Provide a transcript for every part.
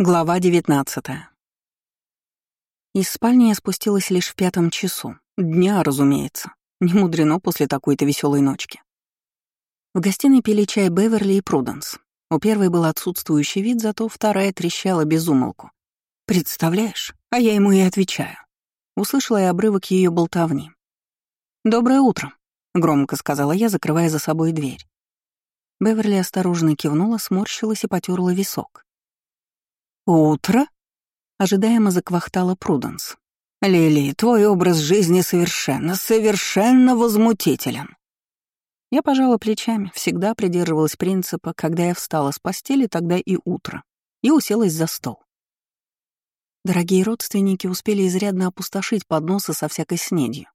Глава 19 Из спальни я спустилась лишь в пятом часу. Дня, разумеется. Не мудрено после такой-то веселой ночки. В гостиной пили чай Беверли и Пруденс. У первой был отсутствующий вид, зато вторая трещала без умолку. «Представляешь? А я ему и отвечаю». Услышала я обрывок ее болтовни. «Доброе утро», — громко сказала я, закрывая за собой дверь. Беверли осторожно кивнула, сморщилась и потерла висок. «Утро?» — ожидаемо заквахтала Пруденс. «Лили, твой образ жизни совершенно, совершенно возмутителен». Я пожала плечами, всегда придерживалась принципа, когда я встала с постели, тогда и утро, и уселась за стол. Дорогие родственники успели изрядно опустошить подносы со всякой снедью.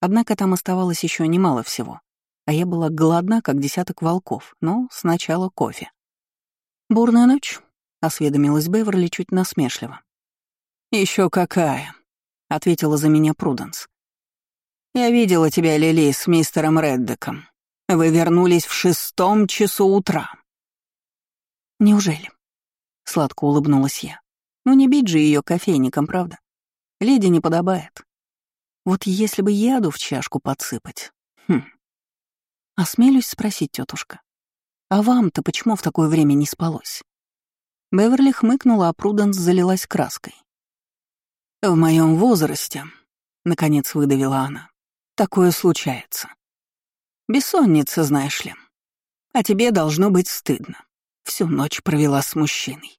Однако там оставалось еще немало всего, а я была голодна, как десяток волков, но сначала кофе. «Бурная ночь?» Осведомилась Беверли чуть насмешливо. Еще какая, ответила за меня Пруденс. Я видела тебя, Лили, с мистером Реддеком. Вы вернулись в шестом часу утра. Неужели? Сладко улыбнулась я. Ну не бить же ее кофейником, правда? Леди не подобает. Вот если бы яду в чашку подсыпать. Хм. Осмелюсь спросить, тетушка. А вам-то почему в такое время не спалось? Беверли хмыкнула, а Пруденс залилась краской. «В моем возрасте», — наконец выдавила она, — «такое случается. Бессонница, знаешь ли. А тебе должно быть стыдно. Всю ночь провела с мужчиной.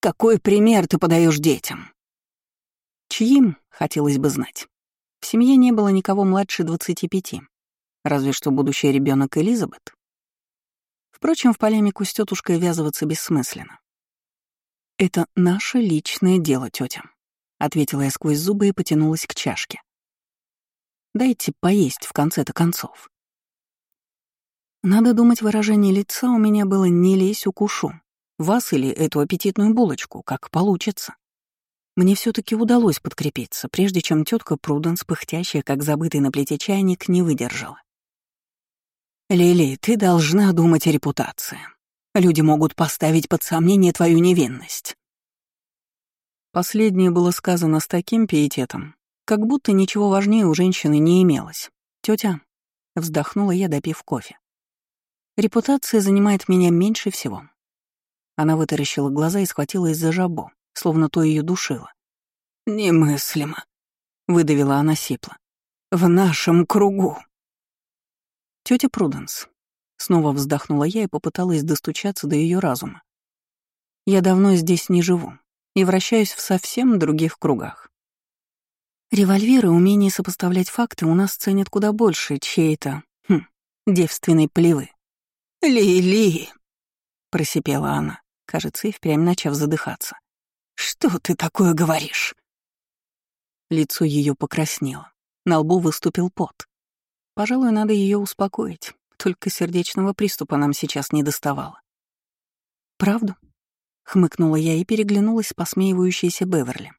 Какой пример ты подаешь детям?» Чьим, хотелось бы знать. В семье не было никого младше двадцати пяти, разве что будущий ребенок Элизабет. Впрочем, в полемику с тетушкой ввязываться бессмысленно. «Это наше личное дело, тетя», — ответила я сквозь зубы и потянулась к чашке. «Дайте поесть в конце-то концов». Надо думать, выражение лица у меня было «не лезь, укушу». Вас или эту аппетитную булочку, как получится. Мне все таки удалось подкрепиться, прежде чем тетка Пруденс, пыхтящая, как забытый на плите чайник, не выдержала. «Лили, ты должна думать о репутации. Люди могут поставить под сомнение твою невинность. Последнее было сказано с таким пиететом, как будто ничего важнее у женщины не имелось. Тетя, вздохнула я, допив кофе. Репутация занимает меня меньше всего. Она вытаращила глаза и схватилась за жабо, словно то ее душило. «Немыслимо», — выдавила она сипло. «В нашем кругу». Тетя Пруденс, Снова вздохнула я и попыталась достучаться до ее разума. Я давно здесь не живу и вращаюсь в совсем других кругах. Револьверы, умение сопоставлять факты у нас ценят куда больше чьей-то, хм, девственной плевы. «Ли-ли!» — просипела она, кажется, и впрямь начав задыхаться. «Что ты такое говоришь?» Лицо ее покраснело, на лбу выступил пот. Пожалуй, надо ее успокоить. Только сердечного приступа нам сейчас не доставало. «Правду?» — хмыкнула я и переглянулась с посмеивающейся Беверли,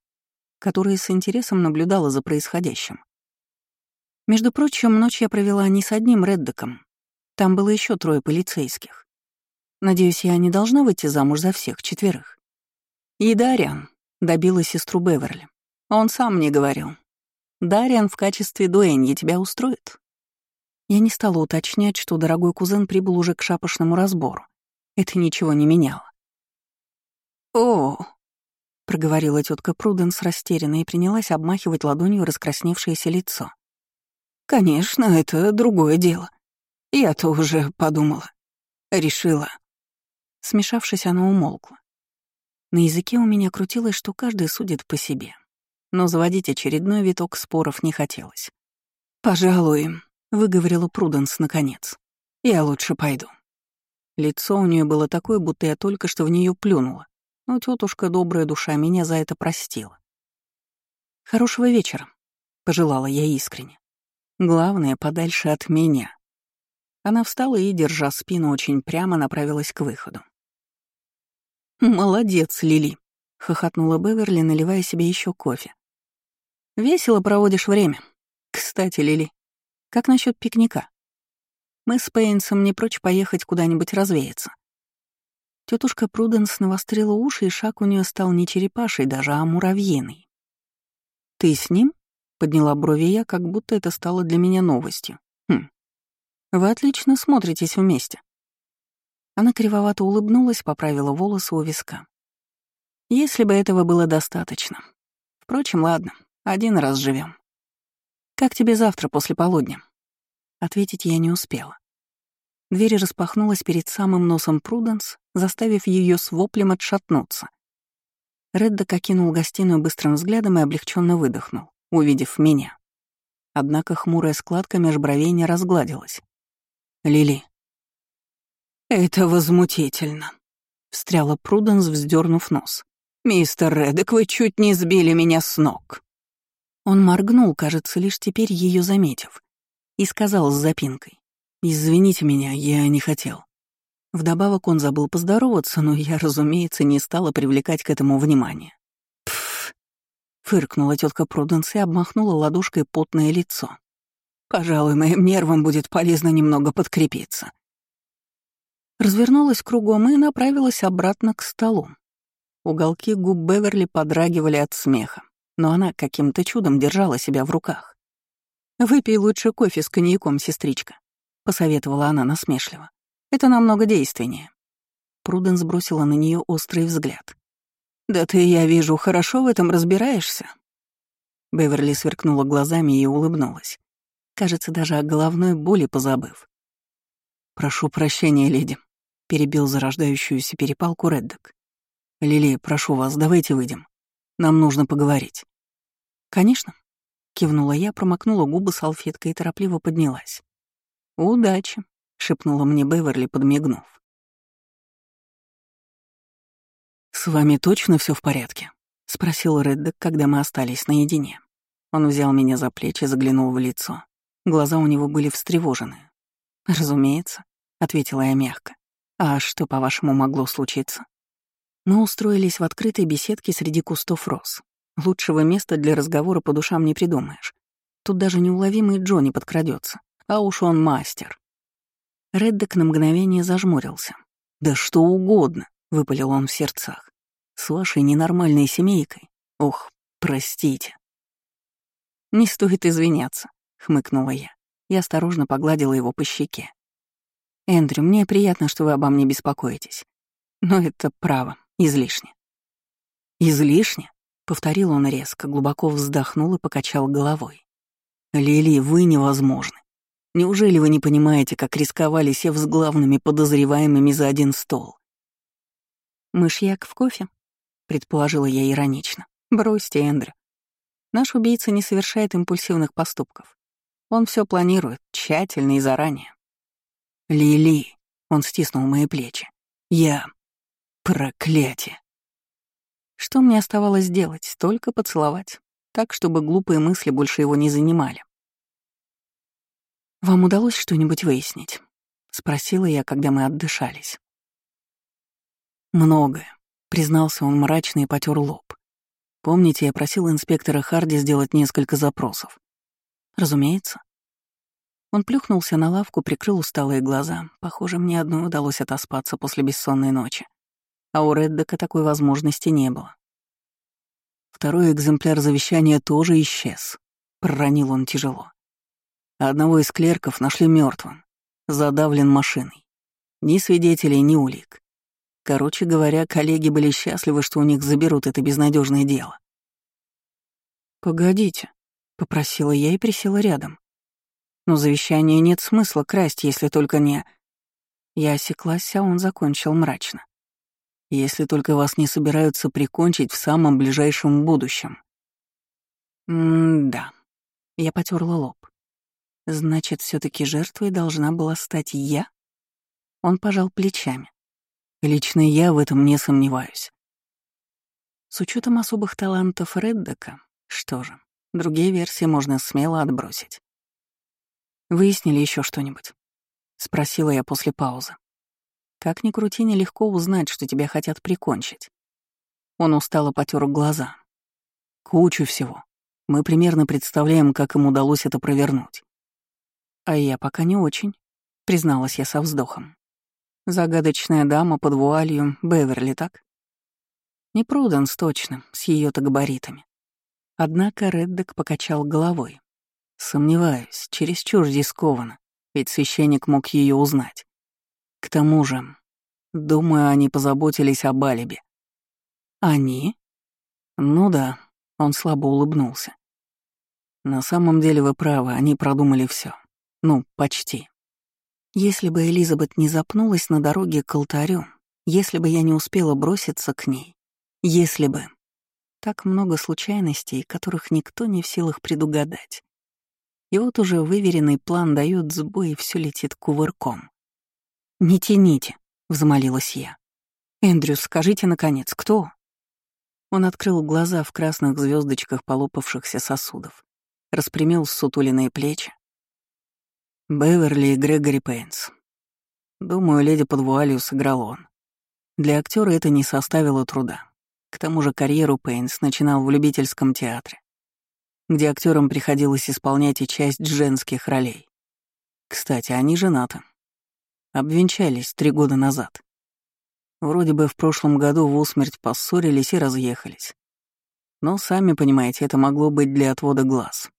которая с интересом наблюдала за происходящим. Между прочим, ночь я провела не с одним Реддеком. Там было еще трое полицейских. Надеюсь, я не должна выйти замуж за всех четверых. И Дариан добила сестру Беверли. Он сам мне говорил. Дариан в качестве дуэньи тебя устроит? Я не стала уточнять, что дорогой кузен прибыл уже к шапошному разбору. Это ничего не меняло. «О!» — проговорила тетка Пруденс растерянно и принялась обмахивать ладонью раскрасневшееся лицо. «Конечно, это другое дело. Я-то уже подумала. Решила». Смешавшись, она умолкла. На языке у меня крутилось, что каждый судит по себе. Но заводить очередной виток споров не хотелось. «Пожалуй, выговорила Пруденс наконец. «Я лучше пойду». Лицо у нее было такое, будто я только что в нее плюнула, но тетушка добрая душа меня за это простила. «Хорошего вечера», — пожелала я искренне. «Главное, подальше от меня». Она встала и, держа спину очень прямо, направилась к выходу. «Молодец, Лили», — хохотнула Беверли, наливая себе еще кофе. «Весело проводишь время. Кстати, Лили, как насчет пикника? Мы с Пейнсом не прочь поехать куда-нибудь развеяться. Тетушка Пруденс навострила уши, и шаг у нее стал не черепаший даже, а муравьиный. «Ты с ним?» — подняла брови я, как будто это стало для меня новостью. «Хм. Вы отлично смотритесь вместе». Она кривовато улыбнулась, поправила волосы у виска. «Если бы этого было достаточно. Впрочем, ладно, один раз живем. Как тебе завтра после полудня?» Ответить я не успела. Дверь распахнулась перед самым носом Пруденс, заставив ее с воплем отшатнуться. Реддок окинул гостиную быстрым взглядом и облегченно выдохнул, увидев меня. Однако хмурая складка меж бровей не разгладилась. «Лили». «Это возмутительно», — встряла Пруденс, вздернув нос. «Мистер Реддок, вы чуть не сбили меня с ног». Он моргнул, кажется, лишь теперь ее заметив, и сказал с запинкой. «Извините меня, я не хотел». Вдобавок он забыл поздороваться, но я, разумеется, не стала привлекать к этому внимание. «Пф!» — фыркнула тетка Пруденс и обмахнула ладошкой потное лицо. «Пожалуй, моим нервам будет полезно немного подкрепиться». Развернулась кругом и направилась обратно к столу. Уголки губ Беверли подрагивали от смеха, но она каким-то чудом держала себя в руках. «Выпей лучше кофе с коньяком, сестричка», — посоветовала она насмешливо. «Это намного действеннее». Пруденс бросила на нее острый взгляд. «Да ты, я вижу, хорошо в этом разбираешься». Беверли сверкнула глазами и улыбнулась. Кажется, даже о головной боли позабыв. «Прошу прощения, леди», — перебил зарождающуюся перепалку Реддок. «Лили, прошу вас, давайте выйдем. Нам нужно поговорить». «Конечно», — кивнула я, промокнула губы салфеткой и торопливо поднялась. «Удачи», — шепнула мне Беверли, подмигнув. «С вами точно все в порядке?» — спросил Реддек, когда мы остались наедине. Он взял меня за плечи, заглянул в лицо. Глаза у него были встревожены. «Разумеется», — ответила я мягко. «А что, по-вашему, могло случиться?» Мы устроились в открытой беседке среди кустов роз. Лучшего места для разговора по душам не придумаешь. Тут даже неуловимый Джонни подкрадется. А уж он мастер. Реддек на мгновение зажмурился. «Да что угодно», — выпалил он в сердцах. «С вашей ненормальной семейкой? Ох, простите». «Не стоит извиняться», — хмыкнула я и осторожно погладила его по щеке. «Эндрю, мне приятно, что вы обо мне беспокоитесь. Но это право, излишне». «Излишне?» — повторил он резко, глубоко вздохнул и покачал головой. «Лили, вы невозможны. Неужели вы не понимаете, как рисковали, сев с главными подозреваемыми за один стол? «Мышьяк в кофе?» — предположила я иронично. «Бросьте, Эндрю. Наш убийца не совершает импульсивных поступков. Он все планирует, тщательно и заранее». «Лили!» — он стиснул мои плечи. «Я... проклятие!» Что мне оставалось делать? Только поцеловать. Так, чтобы глупые мысли больше его не занимали. «Вам удалось что-нибудь выяснить?» — спросила я, когда мы отдышались. «Многое», — признался он мрачно и потер лоб. «Помните, я просил инспектора Харди сделать несколько запросов?» «Разумеется». Он плюхнулся на лавку, прикрыл усталые глаза. Похоже, мне одной удалось отоспаться после бессонной ночи. А у Реддека такой возможности не было. Второй экземпляр завещания тоже исчез. Проронил он тяжело. Одного из клерков нашли мертвым, задавлен машиной. Ни свидетелей, ни улик. Короче говоря, коллеги были счастливы, что у них заберут это безнадежное дело. «Погодите», — попросила я и присела рядом. «Но завещание нет смысла красть, если только не...» Я осеклась, а он закончил мрачно. «Если только вас не собираются прикончить в самом ближайшем будущем». «М-да». Я потерла лоб. Значит, все таки жертвой должна была стать я? Он пожал плечами. Лично я в этом не сомневаюсь. С учетом особых талантов Реддека, что же, другие версии можно смело отбросить. Выяснили еще что-нибудь? Спросила я после паузы. Как ни крути, нелегко узнать, что тебя хотят прикончить. Он устало потер глаза. Кучу всего. Мы примерно представляем, как им удалось это провернуть. «А я пока не очень», — призналась я со вздохом. Загадочная дама под вуалью Беверли, так? Не Пруденс точно, с ее-то габаритами. Однако Реддек покачал головой. Сомневаюсь, чересчур рискованно, ведь священник мог ее узнать. К тому же, думаю, они позаботились об алиби. Они? Ну да, он слабо улыбнулся. На самом деле вы правы, они продумали все. Ну, почти. Если бы Элизабет не запнулась на дороге к алтарю, если бы я не успела броситься к ней, если бы... Так много случайностей, которых никто не в силах предугадать. И вот уже выверенный план дает сбой, и все летит кувырком. «Не тяните», — взмолилась я. «Эндрю, скажите, наконец, кто?» Он открыл глаза в красных звездочках полопавшихся сосудов, распрямил сутуленные плечи, Беверли и Грегори Пейнс. Думаю, леди под вуалью сыграл он. Для актера это не составило труда. К тому же карьеру Пейнс начинал в любительском театре, где актерам приходилось исполнять и часть женских ролей. Кстати, они женаты. Обвенчались три года назад. Вроде бы в прошлом году в усмерть поссорились и разъехались. Но, сами понимаете, это могло быть для отвода глаз.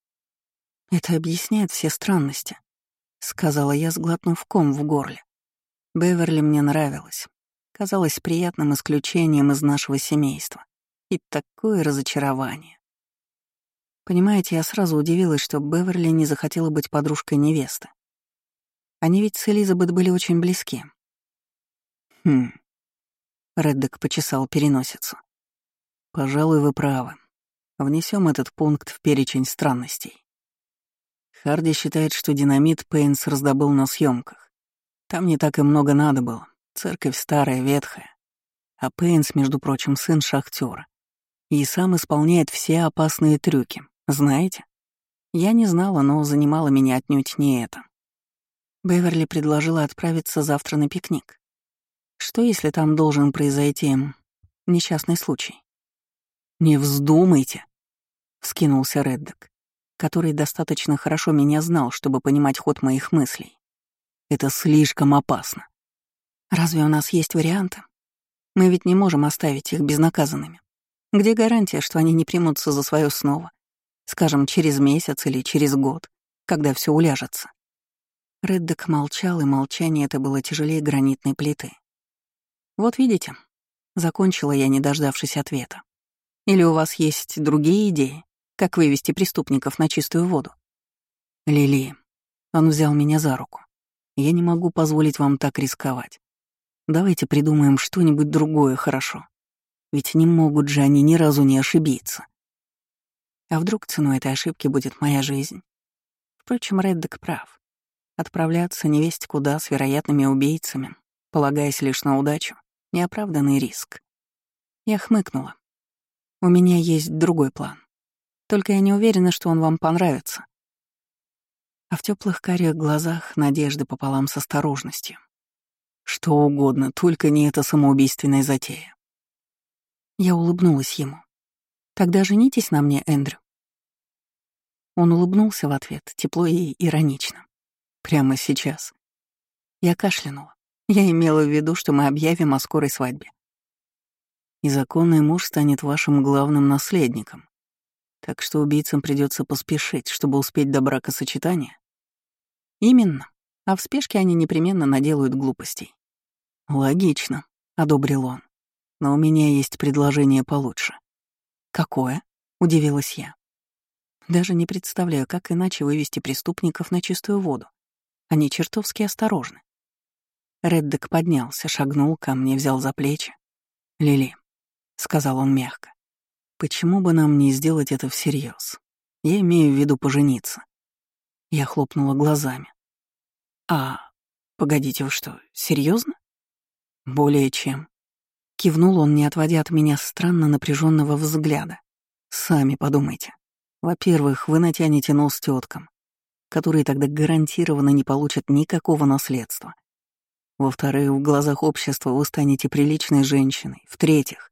Это объясняет все странности. — сказала я, сглотнув ком в горле. Беверли мне нравилась. Казалось приятным исключением из нашего семейства. И такое разочарование. Понимаете, я сразу удивилась, что Беверли не захотела быть подружкой невесты. Они ведь с Элизабет были очень близки. Хм. Реддек почесал переносицу. Пожалуй, вы правы. Внесем этот пункт в перечень странностей. Харди считает, что динамит Пейнс раздобыл на съемках. Там не так и много надо было. Церковь старая, ветхая. А Пейнс, между прочим, сын шахтера. И сам исполняет все опасные трюки. Знаете? Я не знала, но занимала меня отнюдь не это. Беверли предложила отправиться завтра на пикник. Что, если там должен произойти несчастный случай? «Не вздумайте!» — вскинулся Реддок который достаточно хорошо меня знал, чтобы понимать ход моих мыслей. Это слишком опасно. Разве у нас есть варианты? Мы ведь не можем оставить их безнаказанными. Где гарантия, что они не примутся за свое снова? Скажем, через месяц или через год, когда все уляжется. Реддек молчал, и молчание это было тяжелее гранитной плиты. «Вот видите», — закончила я, не дождавшись ответа. «Или у вас есть другие идеи?» Как вывести преступников на чистую воду? Лили, он взял меня за руку. Я не могу позволить вам так рисковать. Давайте придумаем что-нибудь другое хорошо. Ведь не могут же они ни разу не ошибиться. А вдруг ценой этой ошибки будет моя жизнь? Впрочем, Реддек прав. Отправляться невесть куда с вероятными убийцами, полагаясь лишь на удачу, неоправданный риск. Я хмыкнула. У меня есть другой план. Только я не уверена, что он вам понравится. А в теплых карих глазах надежды пополам с осторожностью. Что угодно, только не эта самоубийственная затея. Я улыбнулась ему. «Тогда женитесь на мне, Эндрю». Он улыбнулся в ответ, тепло и иронично. «Прямо сейчас». Я кашлянула. Я имела в виду, что мы объявим о скорой свадьбе. И законный муж станет вашим главным наследником. Так что убийцам придется поспешить, чтобы успеть до бракосочетания? Именно. А в спешке они непременно наделают глупостей. Логично, одобрил он. Но у меня есть предложение получше. Какое? Удивилась я. Даже не представляю, как иначе вывести преступников на чистую воду. Они чертовски осторожны. Реддек поднялся, шагнул ко мне, взял за плечи. «Лили», — сказал он мягко, Почему бы нам не сделать это всерьез? Я имею в виду пожениться. Я хлопнула глазами. А, погодите, вы что, серьезно? Более чем. Кивнул он, не отводя от меня странно напряженного взгляда. Сами подумайте. Во-первых, вы натянете нос теткам, которые тогда гарантированно не получат никакого наследства. Во-вторых, в глазах общества вы станете приличной женщиной. В-третьих,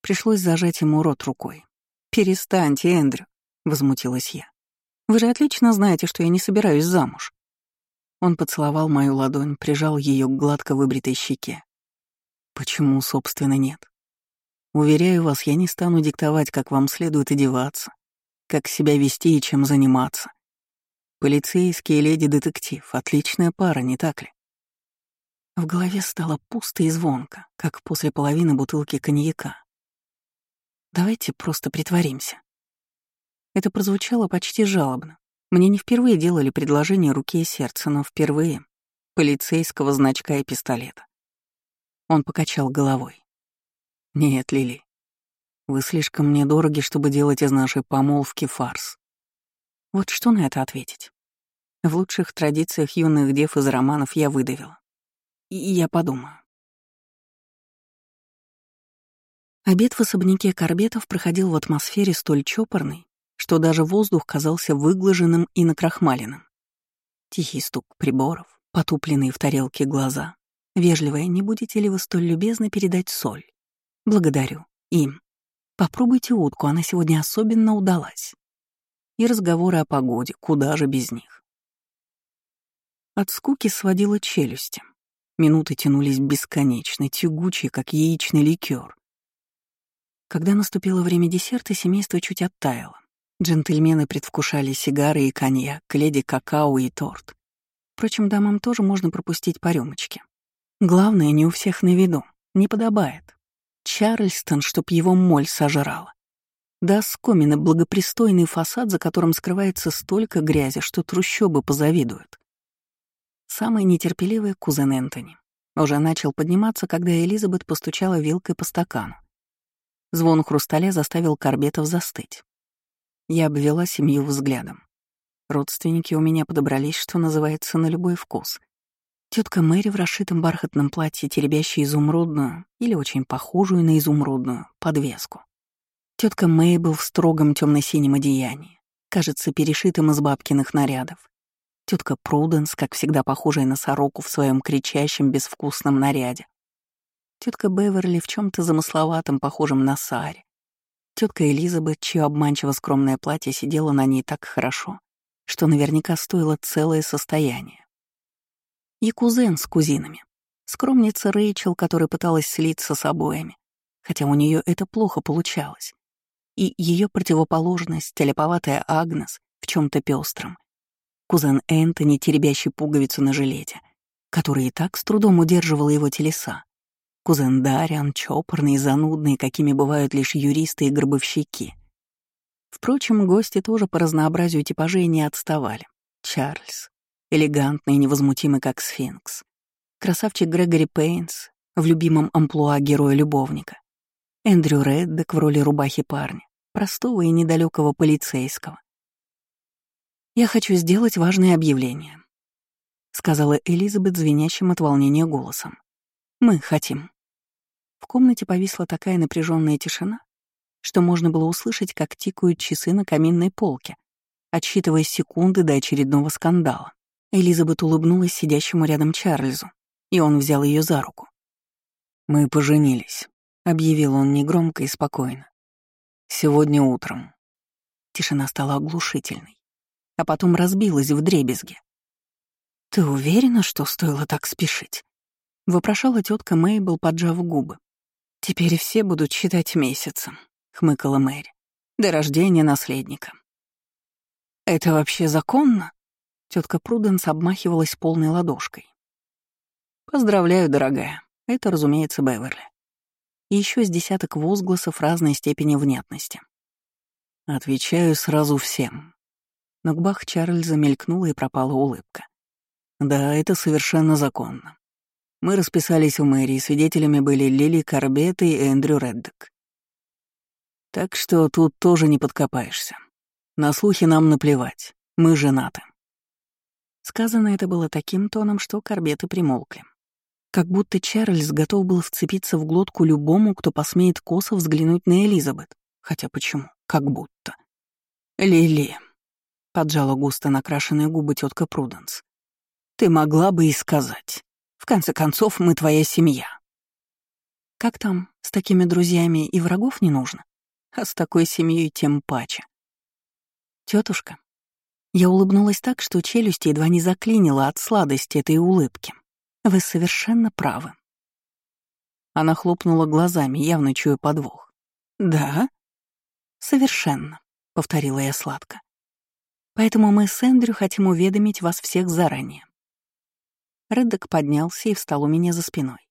Пришлось зажать ему рот рукой. «Перестаньте, Эндрю», — возмутилась я. «Вы же отлично знаете, что я не собираюсь замуж». Он поцеловал мою ладонь, прижал ее к гладко выбритой щеке. Почему, собственно, нет? Уверяю вас, я не стану диктовать, как вам следует одеваться, как себя вести и чем заниматься. Полицейский и леди-детектив — отличная пара, не так ли? В голове стало пусто и звонко, как после половины бутылки коньяка. Давайте просто притворимся. Это прозвучало почти жалобно. Мне не впервые делали предложение руки и сердца, но впервые — полицейского значка и пистолета. Он покачал головой. «Нет, Лили, вы слишком мне дороги, чтобы делать из нашей помолвки фарс. Вот что на это ответить? В лучших традициях юных дев из романов я выдавила. И я подумаю. Обед в особняке Корбетов проходил в атмосфере столь чопорной, что даже воздух казался выглаженным и накрахмаленным. Тихий стук приборов, потупленные в тарелке глаза, Вежливая, не будете ли вы столь любезны передать соль? Благодарю. Им. Попробуйте утку, она сегодня особенно удалась. И разговоры о погоде, куда же без них. От скуки сводила челюсти. Минуты тянулись бесконечно, тягучие, как яичный ликер. Когда наступило время десерта, семейство чуть оттаяло. Джентльмены предвкушали сигары и коньяк, леди какао и торт. Впрочем, дамам тоже можно пропустить по рюмочке. Главное, не у всех на виду. Не подобает. Чарльстон, чтоб его моль сожрала. Да скомины благопристойный фасад, за которым скрывается столько грязи, что трущобы позавидуют. Самый нетерпеливый кузен Энтони. Уже начал подниматься, когда Элизабет постучала вилкой по стакану. Звон хрусталя заставил Корбетов застыть. Я обвела семью взглядом. Родственники у меня подобрались, что называется, на любой вкус. Тетка Мэри в расшитом бархатном платье, теребящей изумрудную или очень похожую на изумрудную подвеску. Тетка Мейбл в строгом темно-синем одеянии, кажется, перешитым из бабкиных нарядов. Тетка Пруденс, как всегда похожая на сороку в своем кричащем безвкусном наряде. Тетка Беверли в чем-то замысловатом, похожем на саре. Тетка Элизабет, чье обманчиво скромное платье сидело на ней так хорошо, что наверняка стоило целое состояние и кузен с кузинами. Скромница Рэйчел, которая пыталась слиться с обоями, хотя у нее это плохо получалось. И ее противоположность, телеповатая Агнес, в чем то пестром. Кузен Энтони, теребящий пуговицу на жилете, который и так с трудом удерживал его телеса. Кузен Дариан, чопорный и занудный, какими бывают лишь юристы и гробовщики. Впрочем, гости тоже по разнообразию типажей не отставали. Чарльз, элегантный и невозмутимый, как сфинкс. Красавчик Грегори Пейнс в любимом амплуа героя-любовника. Эндрю Реддек в роли рубахи парня, простого и недалекого полицейского. «Я хочу сделать важное объявление», — сказала Элизабет звенящим от волнения голосом. «Мы хотим». В комнате повисла такая напряженная тишина, что можно было услышать, как тикают часы на каминной полке, отсчитывая секунды до очередного скандала. Элизабет улыбнулась сидящему рядом Чарльзу, и он взял ее за руку. «Мы поженились», — объявил он негромко и спокойно. «Сегодня утром». Тишина стала оглушительной, а потом разбилась в дребезге. «Ты уверена, что стоило так спешить?» — вопрошала тетка Мейбл, поджав губы. «Теперь все будут считать месяцем», — хмыкала Мэри, — «до рождения наследника». «Это вообще законно?» Тетка Пруденс обмахивалась полной ладошкой. «Поздравляю, дорогая. Это, разумеется, Беверли». И еще с десяток возгласов разной степени внятности. Отвечаю сразу всем. На губах Чарльза мелькнула и пропала улыбка. Да, это совершенно законно. Мы расписались в мэрии, свидетелями были Лили Корбет и Эндрю Реддек. Так что тут тоже не подкопаешься. На слухи нам наплевать, мы женаты. Сказано это было таким тоном, что корбеты примолкли. Как будто Чарльз готов был вцепиться в глотку любому, кто посмеет косо взглянуть на Элизабет. Хотя почему? Как будто. «Лили», — поджала густо накрашенные губы тетка Пруденс, — «ты могла бы и сказать. В конце концов, мы твоя семья». «Как там? С такими друзьями и врагов не нужно? А с такой семьей тем паче». Тетушка, Я улыбнулась так, что челюсть едва не заклинила от сладости этой улыбки. Вы совершенно правы. Она хлопнула глазами, явно чуя подвох. «Да?» «Совершенно», — повторила я сладко. «Поэтому мы с Эндрю хотим уведомить вас всех заранее». Реддок поднялся и встал у меня за спиной.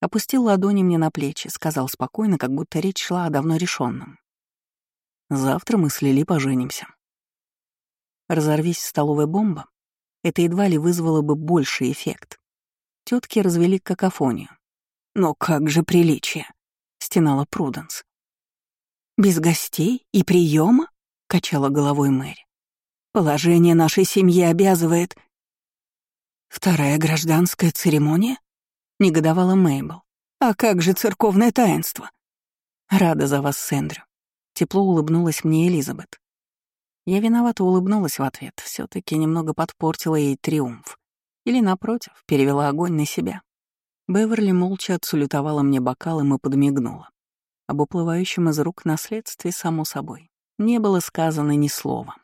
Опустил ладони мне на плечи, сказал спокойно, как будто речь шла о давно решенном. «Завтра мы с Лили поженимся». Разорвись столовая бомба, это едва ли вызвало бы больший эффект. Тетки развели какофонию. «Но как же приличие!» — стенала Пруденс. «Без гостей и приема?» — качала головой Мэри. «Положение нашей семьи обязывает...» «Вторая гражданская церемония?» — негодовала Мейбл. «А как же церковное таинство?» «Рада за вас, Сэндрю». Тепло улыбнулась мне Элизабет. Я виновато улыбнулась в ответ, все таки немного подпортила ей триумф. Или, напротив, перевела огонь на себя. Беверли молча отсулютовала мне бокалом и подмигнула. Об уплывающем из рук наследстве, само собой, не было сказано ни слова.